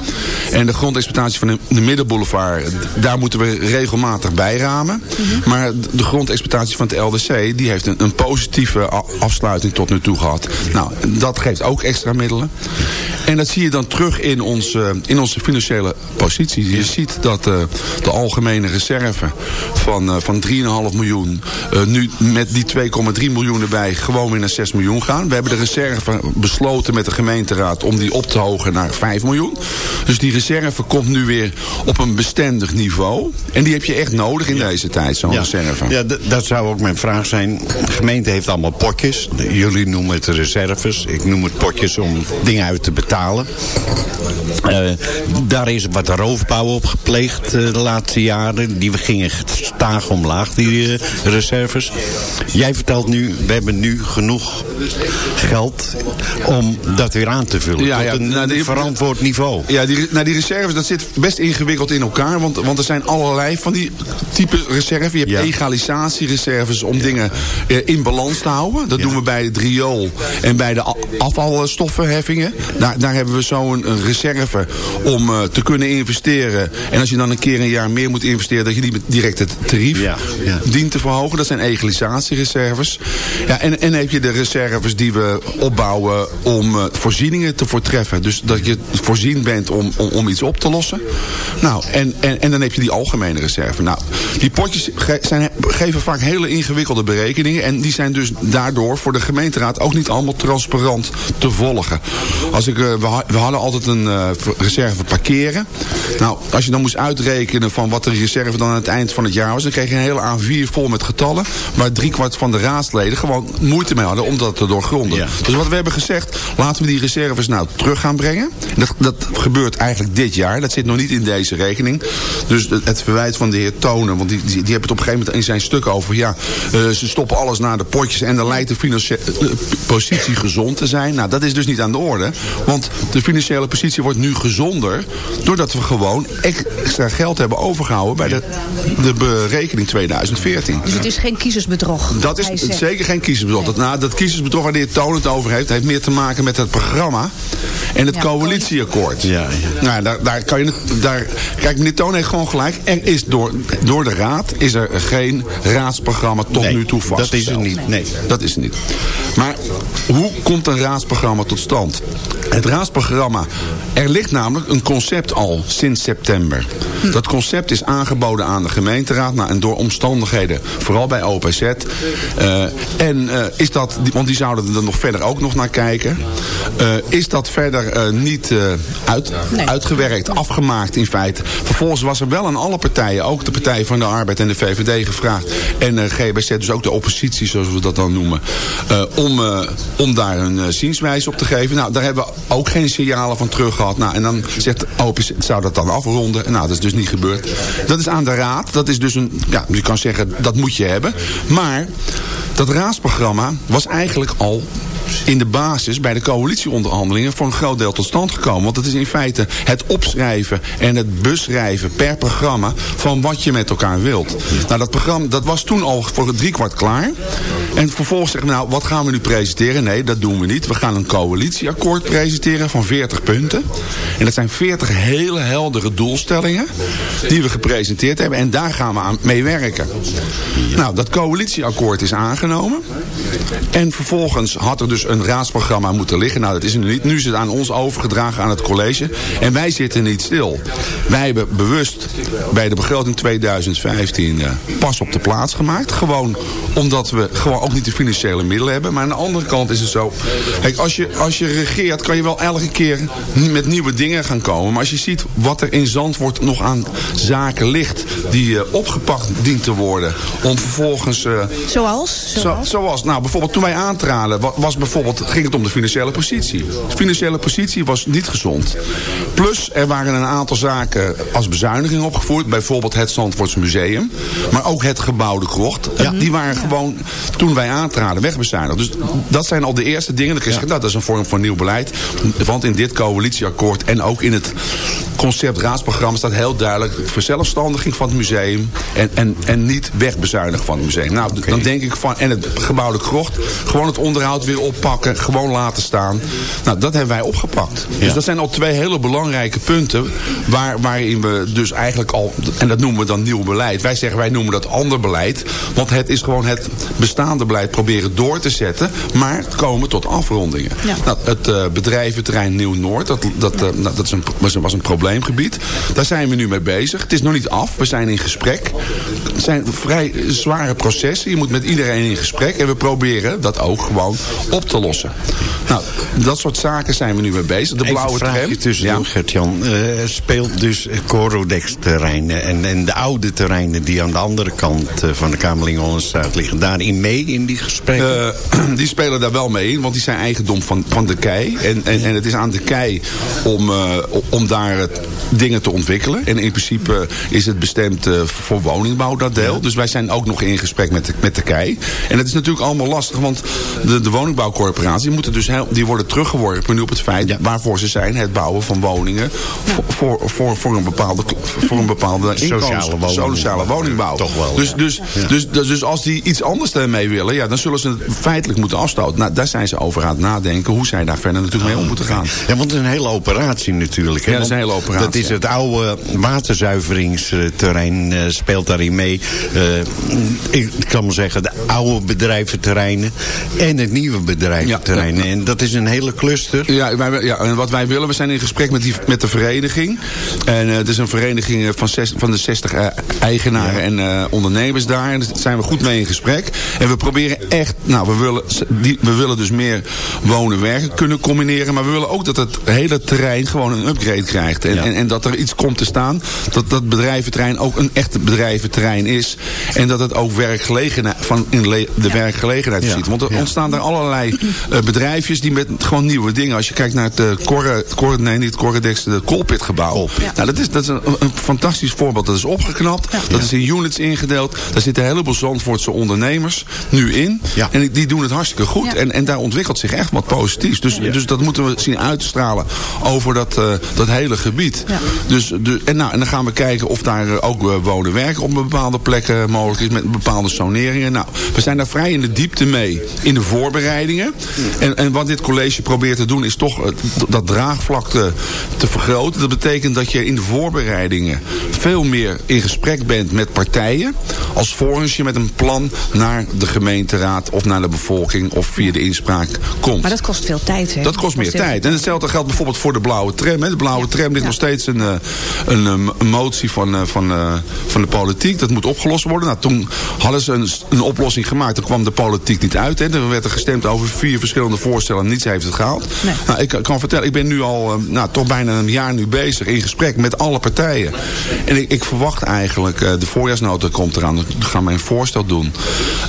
En de grondexploitatie van de, de Middenboulevard. Daar moeten we regelmatig bij ramen. Maar de grondexploitatie van het LDC. Die heeft een, een positieve afsluiting tot nu toe gehad. Nou, dat geeft ook extra middelen. En dat zie je dan terug in onze, in onze financiële positie. Je ziet dat eh, de algemene reserve van, eh, van 3,5 miljoen... eh, nu met die 2,3 miljoen erbij gewoon weer naar 6 miljoen gaan. We hebben de reserve besloten met de gemeenteraad om die op te hogen naar 5 miljoen. Dus die reserve komt nu weer op een bestendig niveau. En die heb je echt nodig in deze tijd, zo'n ja, reserve. ja dat zou ook mijn vraag zijn. De gemeente heeft allemaal potjes. Jullie noemen het reserves. Ik noem het potjes om dingen uit te betalen. Eh, daar is wat roofbouw op gepleegd eh, de laatste jaren. Die gingen staag omlaag, die eh, reserves. Jij vertelt nu, we hebben nu genoeg geld om dat weer aan te vullen. Ja, tot ja, een nou, die- verantwoord niveau. Ja, die, nou, die reserves, dat zit best ingewikkeld in elkaar. Want, want er zijn allerlei van die type reserves. Je hebt Ja. egalisatiereserves om dingen eh, in balans te houden. Dat doen we bij het riool en bij de afvalstoffenheffingen. Daar, daar hebben we zo'n een reserve om eh, te kunnen investeren. En als je dan een keer een jaar meer moet investeren... dat je niet direct het tarief dient te verhogen. Dat zijn egalisatiereserves. Ja, en, en heb je de reserves die we opbouwen om eh, voorzieningen te voortreffen. Dus dat je voorzien bent om, om, om iets op te lossen. Nou, en, en, en dan heb je die algemene reserve. Nou, die potjes ge- zijn, geven vaak hele ingewikkelde berekeningen. En die zijn dus daardoor voor de gemeenteraad ook niet allemaal transparant te volgen. Als ik, eh, we, ha- we hadden altijd een eh, reserve parkeren. Nou, als je dan moest uitrekenen van wat de reserve dan aan het eind van het jaar was... dan kreeg je een hele A4 vol met getallen... waar driekwart van de raadsleden gewoon moeite mee hadden om dat te doorgronden. Ja. Dus wat we hebben gezegd, laten we die reserves nou terug gaan brengen. Dat, dat gebeurt eigenlijk dit jaar. Dat zit nog niet in deze rekening. Dus het, verwijt van de heer Tonen, want die, die, die hebben het op een gegeven moment in zijn stuk over... ja, eh, ze stoppen alles naar de potjes en dan lijkt de financiële eh, positie gezond te zijn. Nou, dat is dus niet aan de orde. Want de financiële positie wordt nu gezonder... doordat we gewoon extra geld hebben overgehouden... bij de, de berekening 2014. Dus het is geen kiezersbedrog. Dat is zegt. zeker geen kiezersbedrog. Dat, nou, dat kiezersbedrog waar de heer Toon het over heeft... heeft meer te maken met het programma en het Ja, coalitieakkoord. Ja, ja. Nou, daar, daar kan je... Daar, kijk, meneer Toon heeft gewoon gelijk. Er is door, door de raad is er geen raadsprogramma tot Nee, nu toe dat is er vastgesteld. niet, nee. Dat is er niet. Maar hoe komt een raadsprogramma tot stand? Het raadsprogramma... Er ligt namelijk een concept al sinds september. Hm. Dat concept is aangeboden aan de gemeenteraad. Nou, en door omstandigheden, vooral bij OPZ. eh, en eh, is dat, die- want die zouden er nog verder ook nog naar kijken. eh, is dat verder eh, niet eh, uit, Nee. uitgewerkt, afgemaakt in feite. Vervolgens was er wel aan alle partijen, ook de Partij van de Arbeid en de VVD gevraagd. En eh GBZ, dus ook de oppositie zoals we dat dan noemen. eh, om, eh, om daar een zienswijze op te geven. Nou, daar hebben we ook geen signalen van terug gehad. Nou, en dan zegt OPZ, zou dat dan afronden? Nou, dat is dus niet gebeurd. Dat is aan de raad. Dat is dus een, ja, je kan zeggen, dat moet je hebben. Maar dat raadsprogramma was eigenlijk al in de basis bij de coalitieonderhandelingen voor een groot deel tot stand gekomen. Want het is in feite het opschrijven en het beschrijven per programma van wat je met elkaar wilt. Nou, dat programma dat was toen al voor het driekwart klaar. En vervolgens zeggen nou, wat gaan we nu presenteren? Nee, dat doen we niet. We gaan een coalitieakkoord presenteren van 40 punten. En dat zijn 40 hele heldere doelstellingen die we gepresenteerd hebben. En daar gaan we aan mee werken. Nou, dat coalitieakkoord is aangenomen. En vervolgens had er dus een raadsprogramma moeten liggen. Nou, dat is er nu niet. Nu is het aan ons overgedragen aan het college. En wij zitten niet stil. Wij hebben bewust bij de begroting 2015 eh, pas op de plaats gemaakt. Gewoon omdat we gewoon ook niet de financiële middelen hebben. Maar aan de andere kant is het zo. Als je, als je regeert kan je wel elke keer met nieuwe dingen gaan komen. Maar als je ziet wat er in Zandvoort nog aan zaken ligt... die eh, opgepakt dient te worden. Om vervolgens... eh, Zoals? Zo, Zoals? zoals, nou bijvoorbeeld toen wij aantraden, wa- was bijvoorbeeld, ging het om de financiële positie. De financiële positie was niet gezond. Plus, er waren een aantal zaken als bezuiniging opgevoerd. Bijvoorbeeld het Zandvoorts Museum. Maar ook het gebouw De Krocht. Die waren gewoon, toen wij aantraden, wegbezuinigd. Dus dat zijn al de eerste dingen. Je zeggen, nou, dat is een vorm van nieuw beleid. Want in dit coalitieakkoord en ook in het concept raadsprogramma staat heel duidelijk verzelfstandiging van het museum en, en, en niet wegbezuinigen van het museum. Nou, dan denk ik van, en het gebouw de krocht, gewoon het onderhoud weer oppakken, gewoon laten staan. Nou, dat hebben wij opgepakt. Dus dat zijn al twee hele belangrijke punten waar, waarin we dus eigenlijk al, en dat noemen we dan nieuw beleid. Wij zeggen, wij noemen dat ander beleid, want het is gewoon het bestaande beleid proberen door te zetten, maar komen tot afrondingen. Ja. Nou, het eh, bedrijventerrein Nieuw-Noord, dat, dat, eh, nou, dat is een, was, een, was een probleemgebied. Daar zijn we nu mee bezig. Het is nog niet af. We zijn in gesprek. Het zijn vrij zware processen. Je moet met iedereen in gesprek. En we proberen dat ook gewoon op te lossen. Nou, dat soort zaken zijn we nu mee bezig. De blauwe Even vraagje tram. tussendoor, Gert-Jan. Eh, speelt dus Corodex-terreinen en, en de oude terreinen... die aan de andere kant eh, van de Kamerlinghollenstraat liggen... daarin mee in die gesprekken? Eh, die spelen daar wel mee in, want die zijn eigendom van, van de KEI. En, en, en het is aan de KEI om, om daar dingen te ontwikkelen. En in principe is het bestemd voor woningbouw, dat deel. Dus wij zijn ook nog in gesprek met de, met de KEI. En het is natuurlijk allemaal lastig, want de, de woningbouwcorporatie moeten dus die worden teruggeworpen nu op het feit waarvoor ze zijn. Het bouwen van woningen voor, voor, voor, voor een bepaalde, voor een bepaalde Sociale woningbouw. sociale woningbouw. Toch wel, Dus, ja. dus, Ja. dus, dus, dus als die iets anders daarmee willen, ja, dan zullen ze het feitelijk moeten afstoten. Nou, daar zijn ze over aan het nadenken hoe zij daar verder natuurlijk mee om moeten gaan. Ja, want het is een hele operatie natuurlijk. hè? Ja, dat is een hele operatie, Dat is ja. het oude waterzuiveringsterrein, eh, speelt daarin mee. Eh, ik kan maar zeggen, de oude bedrijventerreinen en het nieuwe bedrijventerrein. Ja, ja. En dat is een hele cluster. Ja, wij, ja, en wat wij willen, we zijn in gesprek met, die, met de vereniging. En eh, het is een vereniging eh, van, zes, van de 60 eh, eigenaren en ondernemers daar. En daar zijn we goed mee in gesprek. En we proberen echt, nou, we willen, die, we willen dus meer wonen-werken kunnen combineren. Maar we willen ook dat het hele terrein gewoon een upgrade krijgt. En, Ja. en, en dat er iets komt te staan. Dat dat bedrijventerrein ook een echt bedrijventerrein is. En dat het ook werkgelegenheid, van in de werkgelegenheid ziet. Want er ontstaan er allerlei eh, bedrijfjes die met gewoon nieuwe dingen. Als je kijkt naar het uh, Corre, Corre, nee niet Corredex, de. Colpit. Nou, dat is, dat is een, een fantastisch voorbeeld. Dat is opgeknapt. Dat is in units ingedeeld. Daar zitten een heleboel Zandvoortse ondernemers nu in. Ja. En die, doen het hartstikke goed. En, en daar ontwikkelt zich echt wat positiefs. Dus, dus dat moeten we zien uitstralen over dat, eh, dat hele gebied. Dus, de, en, nou, en dan gaan we kijken of daar eh, ook eh, wonen werken op bepaalde plekken mogelijk is. Met bepaalde soneringen. Nou, we zijn daar vrij in de diepte mee. In de voorbereidingen. En, en wat dit college probeert te doen is toch eh, dat draagvlak te, te vergroten. Dat betekent dat je in de voorbereidingen veel meer in gesprek bent met partijen. Als volgens je met een plan naar de gemeenteraad of naar de bevolking of via de inspraak komt. Maar dat kost veel tijd, hè? Dat kost meer tijd. En hetzelfde geldt bijvoorbeeld voor de blauwe tram. Hè. De blauwe tram ligt Ja. nog steeds een, eh, een, eh, een motie van, van, van de politiek. Dat moet opgelost worden. Nou, toen hadden ze een, een oplossing gemaakt. Toen kwam de politiek niet uit. Hè. Er werd er gestemd over vier verschillende voorstellen. En Niets heeft het gehaald. Nee. Nou, ik kan vertellen, ik ben nu al eh, nou, toch bijna een jaar nu bezig in gesprek met alle partijen. En ik, ik verwacht eigenlijk, eh, de voorjaarsnota komt eraan. We gaan mijn voorstel doen.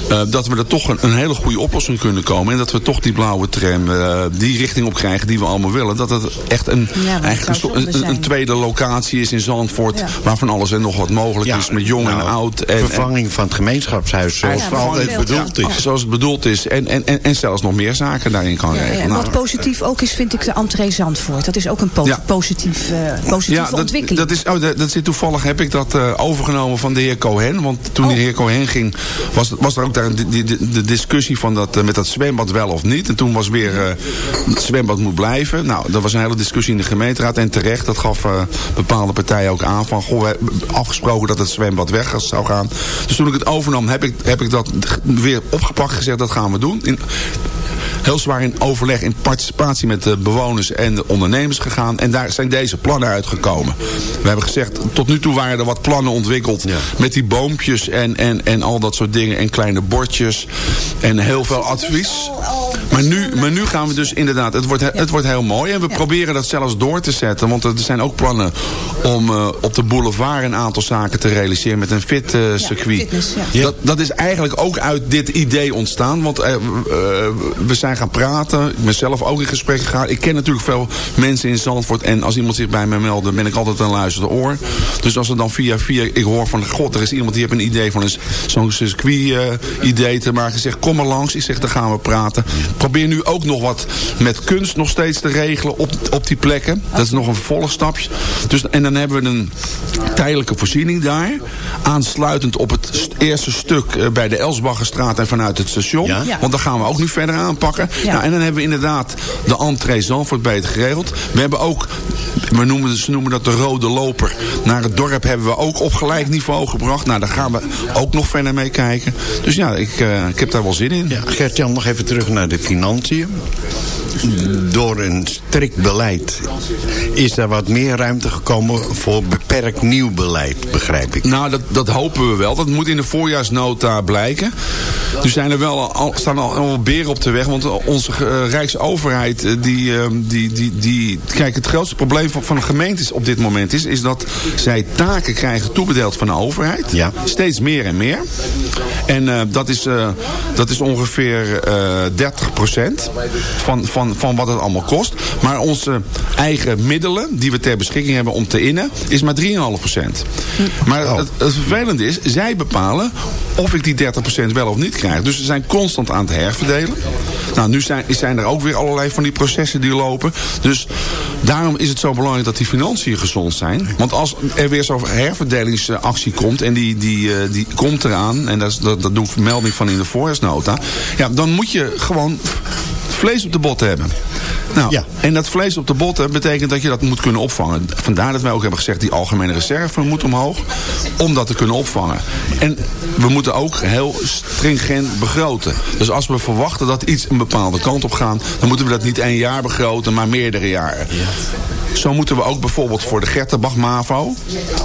eh, dat we er toch een, een hele goede oplossing kunnen komen. En dat we toch die blauwe tram eh, die richting op krijgen die we allemaal willen. Dat het echt een, Ja, eigenlijk een, een, een tweede locatie is in Zandvoort. Ja. Waarvan alles en nog wat mogelijk is met jong en nou, oud. En, vervanging van het gemeenschapshuis zoals het altijd bedoeld ja. is. Zoals het bedoeld is. En, en, en, en zelfs nog meer zaken daarin kan Ja, ja, wat positief ook is, vind ik de entree Zandvoort. Dat is ook een po- Ja. positief, eh, positieve dat, ontwikkeling. dat is, oh, dat, dat zit toevallig heb ik dat eh, overgenomen van de heer Cohen. Want toen Oh. de heer Cohen ging, was, was er ook daar de discussie van dat, eh, met dat zwembad wel of niet. En toen was weer eh, het zwembad moet blijven. Nou, dat was een hele discussie in de gemeenteraad. En terecht, dat gaf eh, bepaalde partijen ook aan van, goh, we hebben afgesproken dat het zwembad weg zou gaan. Dus toen ik het overnam, heb ik, heb ik dat weer opgepakt gezegd, dat gaan we doen. In, heel zwaar in overleg, in participatie met de bewoners en de ondernemers gegaan. En daar zijn deze plannen uitgekomen. We hebben gezegd, tot nu toe waren er wat plannen ontwikkeld. Met die boompjes en, en, en al dat soort dingen. En kleine bordjes. En heel veel advies. Maar nu, maar nu gaan we dus inderdaad, het wordt, het wordt heel mooi. En we proberen dat zelfs door te zetten. Want er zijn ook plannen om eh, op de boulevard een aantal zaken te realiseren met een fit eh, circuit. fitness, ja. dat, dat is eigenlijk ook uit dit idee ontstaan. Want eh, we zijn gaan praten. Ik ben zelf ook in gesprek gegaan. Ik ken natuurlijk veel mensen in Zandvoort. En als iemand zich bij mij meldt, ben ik altijd een luisterende oor. Dus als er dan via via, ik hoor van, god, er is iemand die heeft een idee van zo'n circuit eh, idee te maken. Zeg, kom maar langs. Ik zeg, dan gaan we praten. Probeer nu ook nog wat met kunst nog steeds te regelen op, op die plekken. Dat is nog een vervolgstapje. Dus, en dan hebben we een tijdelijke voorziening daar. Aansluitend op het st- eerste stuk eh, bij de Elsbaggerstraat en vanuit het station. Ja. Ja. Want dan gaan we ook nu verder aanpakken. Ja. Nou, en dan hebben we inderdaad de entree Zandvoort beter geregeld. We hebben ook, we noemen, ze noemen dat de rode loper. Naar het dorp hebben we ook op gelijk niveau gebracht. Nou, daar gaan we ook nog verder mee kijken. Dus ja, ik, eh, ik heb daar wel zin in. Ja, Gert-Jan, nog even terug naar de financiën. Door een strikt beleid is er wat meer ruimte gekomen voor beperkt nieuw beleid, begrijp ik. Nou, dat, dat hopen we wel. Dat moet in de voorjaarsnota blijken. Er zijn er wel al, staan al, al beren op de weg. Want onze eh, Rijksoverheid, eh, die, eh, die, die, die... Kijk, het grootste probleem van, van de gemeentes op dit moment is... is dat zij taken krijgen toebedeeld van de overheid. Ja. Steeds meer en meer. En dat, is, dat is ongeveer eh 30% van, van, van wat het allemaal kost. Maar onze eigen middelen die we ter beschikking hebben om te innen... is maar 3,5% Maar het, het vervelende is, zij bepalen of ik die 30% wel of niet krijg. Dus ze zijn constant aan het herverdelen. Nou, nu zijn, zijn er ook weer allerlei van die processen die lopen. Dus daarom is het zo belangrijk dat die financiën gezond zijn. Want als er weer zo'n herverdelingsactie komt... en die, die, eh, die komt eraan... en dat, dat, dat doe ik vermelding van in de voorjaarsnota... ja, dan moet je gewoon vlees op de bot hebben. Nou, Ja. en dat vlees op de botten betekent dat je dat moet kunnen opvangen. Vandaar dat wij ook hebben gezegd, die algemene reserve moet omhoog. Om dat te kunnen opvangen. En we moeten ook heel stringent begroten. Dus als we verwachten dat iets een bepaalde kant op gaat... dan moeten we dat niet één jaar begroten, maar meerdere jaren. Zo moeten we ook bijvoorbeeld voor de Gertenbach MAVO.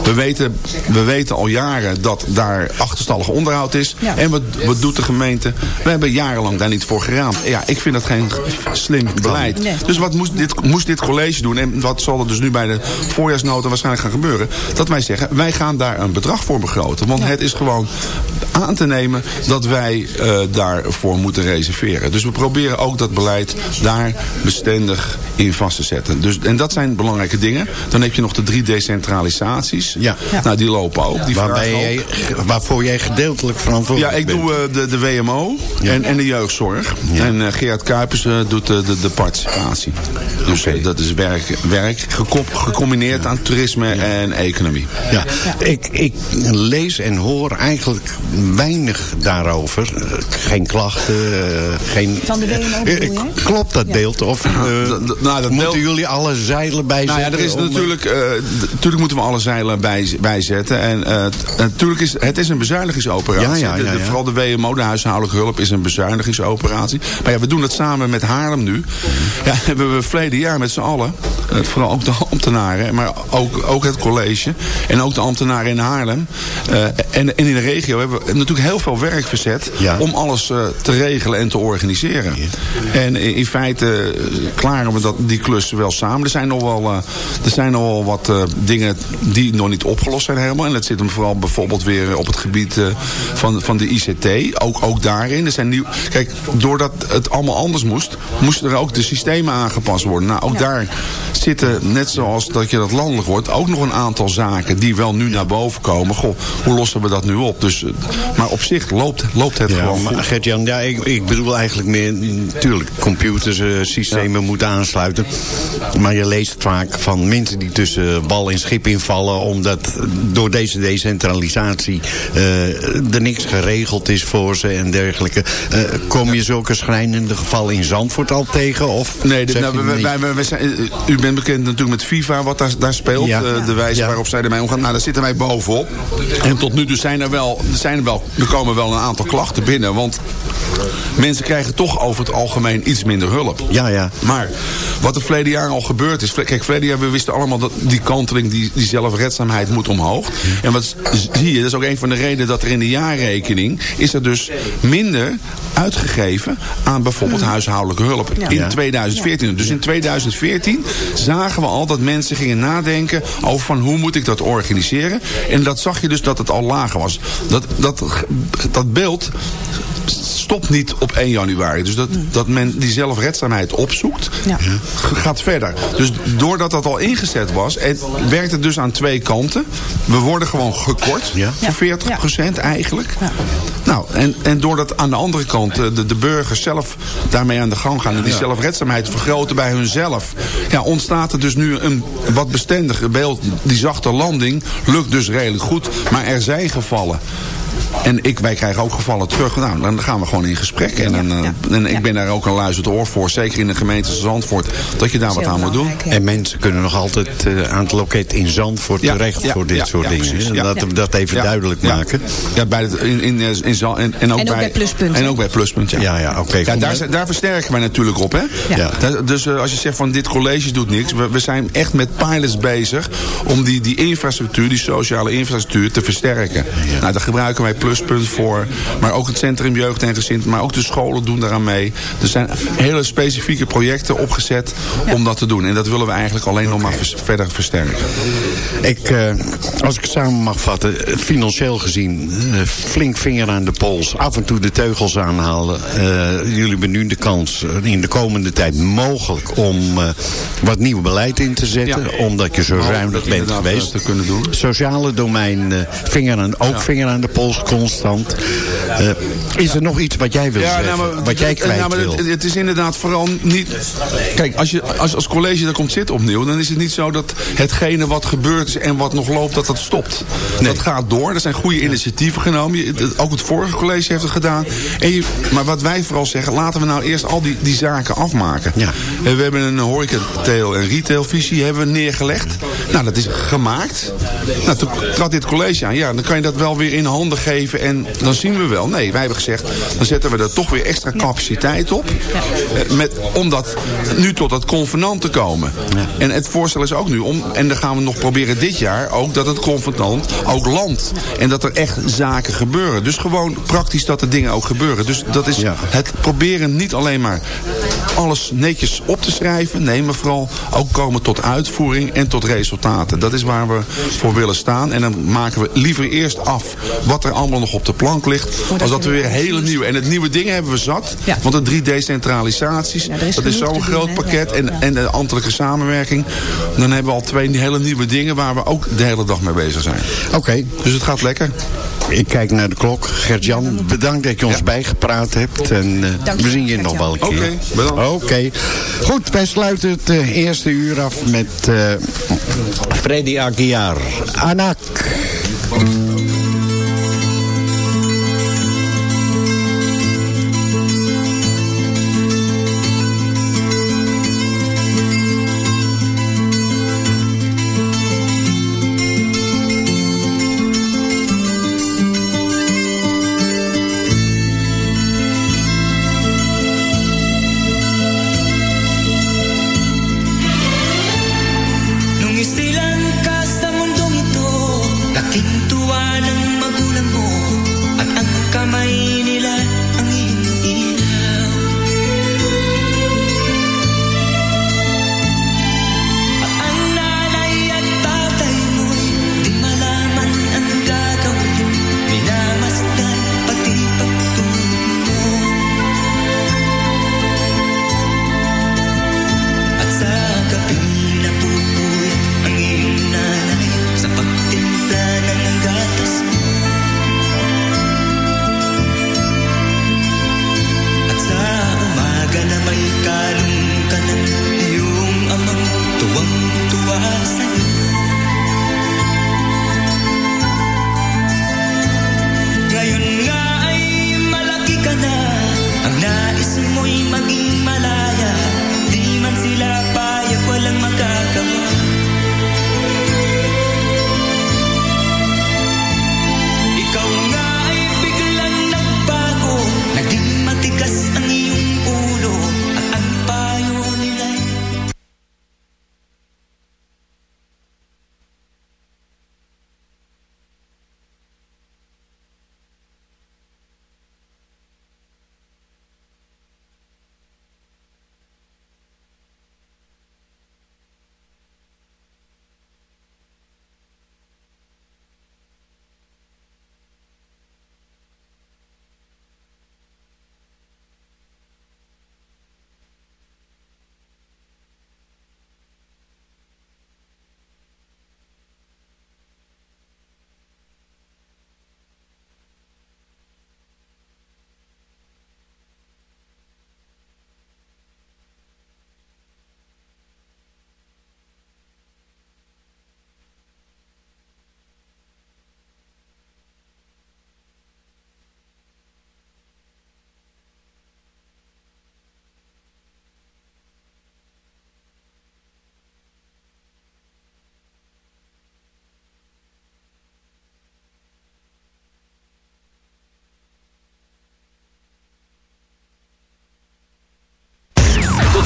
We weten, we weten al jaren dat daar achterstallig onderhoud is. Ja. En wat, wat doet de gemeente? We hebben jarenlang daar niet voor geraamd. Ja, ik vind dat geen slim beleid. Nee. Dus wat moest dit, moest dit college doen? En wat zal er dus nu bij de voorjaarsnota waarschijnlijk gaan gebeuren? Dat wij zeggen, wij gaan daar een bedrag voor begroten. Want het is gewoon aan te nemen dat wij eh, daarvoor moeten reserveren. Dus we proberen ook dat beleid daar bestendig in vast te zetten. Dus, en dat zijn belangrijke dingen. Dan heb je nog de drie decentralisaties. Ja. Nou, die lopen ook. Die Waarbij jij, waarvoor jij gedeeltelijk verantwoordelijk Ja, ik bent. doe eh, de, de WMO en, en de jeugdzorg. En eh, Gerard Kuipers eh, doet de, de, de participatie. Dus eh, dat is werk, werk gecom- gecombineerd aan toerisme en economie. Ja, Ik, ik lees en hoor eigenlijk weinig daarover. Eh, Geen klachten, eh, geen... Van de WMO Eh? Klopt dat beeld? Of eh, d- nou, dat moeten jullie alle zeilen bijzetten? Nou ja, er is om, natuurlijk, eh, natuurlijk moeten we alle zeilen bij, bijzetten. En eh, natuurlijk is het is een bezuinigingsoperatie. Ja, ja, De- vooral de WMO, de huishoudelijke hulp, is een bezuinigingsoperatie. Maar ja, we doen het samen met Haarlem nu. Ja, hebben we verleden jaar met z'n allen, eh, vooral ook de ambtenaren, maar ook, ook het college en ook de ambtenaren in Haarlem. eh, en, en in de regio hebben we natuurlijk heel veel werk verzet Ja. om alles eh, te regelen en te organiseren. En in, in feite klaren we dat, die klussen wel samen. Er zijn nog wel, er zijn nog wel wat dingen die nog niet opgelost zijn helemaal. En dat zit hem vooral bijvoorbeeld weer op het gebied van, van de ICT. Ook, ook daarin. Er zijn nieuw, kijk, doordat het allemaal anders moest, moesten er ook de systemen aangepast worden. Nou, ook daar zitten, net zoals dat je dat landelijk wordt, ook nog een aantal zaken die wel nu naar boven komen. Goh, hoe lossen we dat nu op? Dus, eh, maar op zich loopt, loopt het Ja, gewoon maar goed. Gert-Jan, ja, ik, ik bedoel eigenlijk meer... Natuurlijk, computers, eh, systemen moeten aansluiten. Maar je leest vaak van mensen die tussen wal en schip invallen... omdat door deze decentralisatie eh, er niks geregeld is voor ze en dergelijke. Eh, kom je zulke schrijnende gevallen in Zandvoort al tegen? Of Nee, dit- nou, wij- wij- wij- wij zijn, u bent bekend natuurlijk met FIFA, wat daar, daar speelt. Ja. eh, de wijze Ja. waarop zij ermee omgaan. Nou, daar zitten wij bovenop. En tot nu toe zijn er wel, zijn er, wel, er komen wel een aantal klachten binnen. Want mensen krijgen toch over het algemeen iets minder hulp. Ja, ja. Maar wat er verleden jaar al gebeurd is... Kijk, verleden jaar, we wisten allemaal dat die kanteling, die, die zelfredzaamheid moet omhoog. En wat zie je, dat is ook een van de redenen dat er in de jaarrekening... is er dus minder uitgegeven aan bijvoorbeeld huishoudelijke hulp. In Ja. 2014. Dus in 2014 zagen we al dat mensen gingen nadenken over van hoe moet ik dat organiseren. En dat zag je dus dat het al lager was. Dat, dat, dat beeld stopt niet op 1 januari. Dus dat, dat men die zelfredzaamheid opzoekt, Ja. gaat verder. Dus doordat dat al ingezet was, en werkt het dus aan twee kanten. We worden gewoon gekort Ja. voor 40% eigenlijk. Nou, en, en doordat aan de andere kant eh, de, de burgers zelf daarmee aan de gang gaan... en die zelfredzaamheid vergroten bij hunzelf... Ja, ontstaat er dus nu een wat bestendiger beeld. Die zachte landing lukt dus redelijk goed, maar er zijn gevallen. En ik, wij krijgen ook gevallen terug. Nou, dan gaan we gewoon in gesprek. En, dan, eh, en ik ben daar ook een luisterend oor voor. Zeker in de gemeente Zandvoort. Dat je daar wat aan moet doen. En mensen kunnen nog altijd eh, aan het loket in Zandvoort Ja, terecht ja, voor dit ja, soort ja, dingen. ja. Dat we dat even Ja. duidelijk Ja. maken. Ja, bij het, in, in, in, Zand- en, en ook, En ook bij Pluspunt, En ook bij Pluspunt, ja. Ja, ja, oké. Daar, daar versterken wij natuurlijk op, hè? Ja. Dus eh, als je zegt van dit college doet niks. We, we zijn echt met pilots bezig om die, die infrastructuur, die sociale infrastructuur te versterken. Nou, daar gebruiken wij Pluspunt voor. Maar ook het Centrum Jeugd en Gezin. Maar ook de scholen doen daaraan mee. Er zijn hele specifieke projecten opgezet om dat te doen. En dat willen we eigenlijk alleen nog maar vers- verder versterken. Ik, eh, als ik het samen mag vatten, eh, financieel gezien, eh, flink vinger aan de pols, af en toe de teugels aanhalen. Jullie hebben nu de kans in de komende tijd mogelijk om wat nieuw beleid in te zetten, Ja. omdat je zo zuinig dat bent geweest. te kunnen doen. Sociale domein, vinger aan, ook vinger aan de pols constant. Eh, is er nog iets wat jij wil zeggen, nou, maar- wat jij kwijt nou, maar wil? Het, het is inderdaad vooral niet... Kijk, als je als, als college daar komt zitten opnieuw... dan is het niet zo dat hetgene wat gebeurd is en wat nog loopt, dat dat stopt. Dat gaat door. Er zijn goede initiatieven genomen. Je- Ook het vorige college heeft het gedaan. En je, maar wat wij vooral zeggen, laten we nou eerst al die, die zaken afmaken. Ja. En we hebben een horeca-tail- en retailvisie hebben we neergelegd. Nou, dat is gemaakt. Nou, toen trad dit college aan. Ja, dan kan je dat wel weer in handen geven en dan zien we wel. Nee, wij hebben gezegd, dan zetten we er toch weer extra capaciteit op. Eh, Met, om dat nu tot dat convenant te komen. En het voorstel is ook nu om, en dan gaan we nog proberen dit jaar ook, dat het convenant ook landt. En dat er echt zaken gebeuren. Dus gewoon praktisch dat er dingen ook gebeuren. Dus dat is Ja. het proberen niet alleen maar alles netjes op te schrijven. Nee, maar vooral ook komen tot uitvoering en tot resultaten. Dat is waar we voor willen staan. En dan maken we liever eerst af wat er allemaal nog op de plank ligt. Als dat we weer hele nieuwe. En het nieuwe dingen hebben we zat. Ja. Want de drie decentralisaties, Ja, is dat is zo'n doen, groot pakket. Ja, En, ja. en de ambtelijke samenwerking. Dan hebben we al twee hele nieuwe dingen waar we ook de hele dag mee bezig zijn. Oké, Dus het gaat lekker. Ik kijk naar de klok. Gert-Jan, bedankt dat je ons Ja. bijgepraat hebt. En je, we zien je nog wel een keer. Oké, bedankt. Oké. Goed, wij sluiten het eh, eerste uur af met eh, Freddy Aguiar. Anak.